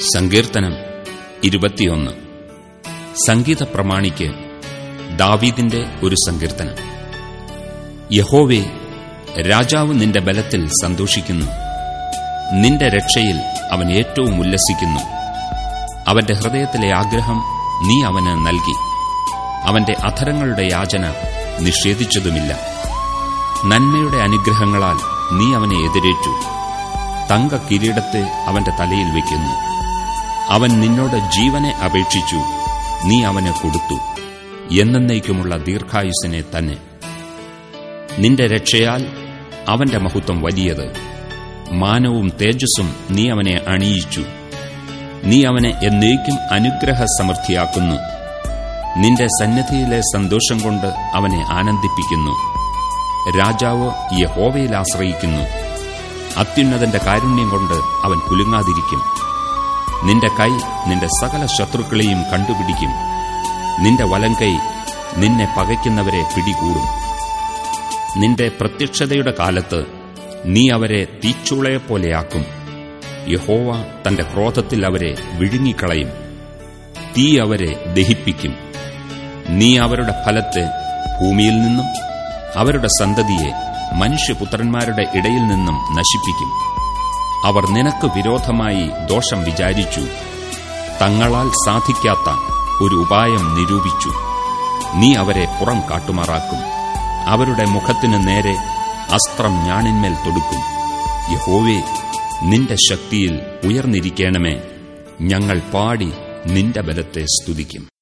സങ്കീർത്തനം ഇരുപത്തിയൊന്ന്. സംഗീത പ്രമാണിക്ക് ദാവീദിന്റെ ഒരു സങ്കീർത്തനം. യഹോവേ രാജാവ് നിന്റെ ബലത്തിൽ സന്തോഷിക്കുന്നു. നിന്റെ രക്ഷയിൽ അവൻ ഏറ്റവും ഉല്ലസിക്കുന്നു. അവന്റെ ഹൃദയത്തിലെ ആഗ്രഹം നീ അവന് നൽകി. അവന്റെ അധരങ്ങളുടെ യാചന നിഷേധിച്ചതുമില്ല. നന്മയുടെ അനുഗ്രഹങ്ങളാൽ നീ അവനെ എതിരേറ്റു. തങ്ക കിരീടത്തെ അവന്റെ തലയിൽ വയ്ക്കുന്നു. അവൻ നിന്നോട് ജീവനെ അപേക്ഷിച്ചു. നീ അവന് കൊടുത്തു. എന്നേക്കുമുള്ള ദീർഘായുസിനെ തന്നെ. നിന്റെ രക്ഷയാൽ അവന്റെ മഹത്വം വലിയത്. മാനവും തേജസ്സും നീ അവനെ അണിയിച്ചു. നീ അവനെ എന്നേക്കും അനുഗ്രഹ സമൃദ്ധിയാക്കുന്നു നിന്റെ സന്നിധിയിലെ സന്തോഷം കൊണ്ട് അവനെ ആനന്ദിപ്പിക്കുന്നു. രാജാവ് യഹോവയിൽ ആശ്രയിക്കുന്നു. അത്യുന്നതന്റെ കാരുണ്യം കൊണ്ട് അവൻ കുലുങ്ങാതിരിക്കും. നിന്റെ കൈ നിന്റെ സകല ശത്രുക്കളെയും കണ്ടുപിടിക്കും. നിന്റെ വലം കൈ നിന്നെ പകയ്ക്കുന്നവരെ പിടികൂടും. നിന്റെ പ്രത്യക്ഷതയുടെ കാലത്ത് നീ അവരെ തീച്ചുളയെപ്പോലെയാക്കും. യഹോവ തന്റെ ക്രോധത്തിൽ അവരെ വിഴുങ്ങിക്കളയും. തീ അവരെ ദഹിപ്പിക്കും. നീ അവരുടെ ഫലത്തെ ഭൂമിയിൽ നിന്നും അവരുടെ സന്തതിയെ മനുഷ്യപുത്രന്മാരുടെ ഇടയിൽ നിന്നും നശിപ്പിക്കും. അവർ നിനക്ക് വിരോധമായി ദോഷം വിചാരിച്ചു. തങ്ങളാൽ സാധിക്കാത്ത ഒരു ഉപായം നിരൂപിച്ചു. നീ അവരെ പുറം കാട്ടുമാറാക്കും. അവരുടെ മുഖത്തിനു നേരെ അസ്ത്രം ഞാണിന്മേൽ തൊടുക്കും. യഹോവേ നിന്റെ ശക്തിയിൽ ഉയർന്നിരിക്കണമേ. ഞങ്ങൾ പാടി നിന്റെ ബലത്തെ സ്തുതിക്കും.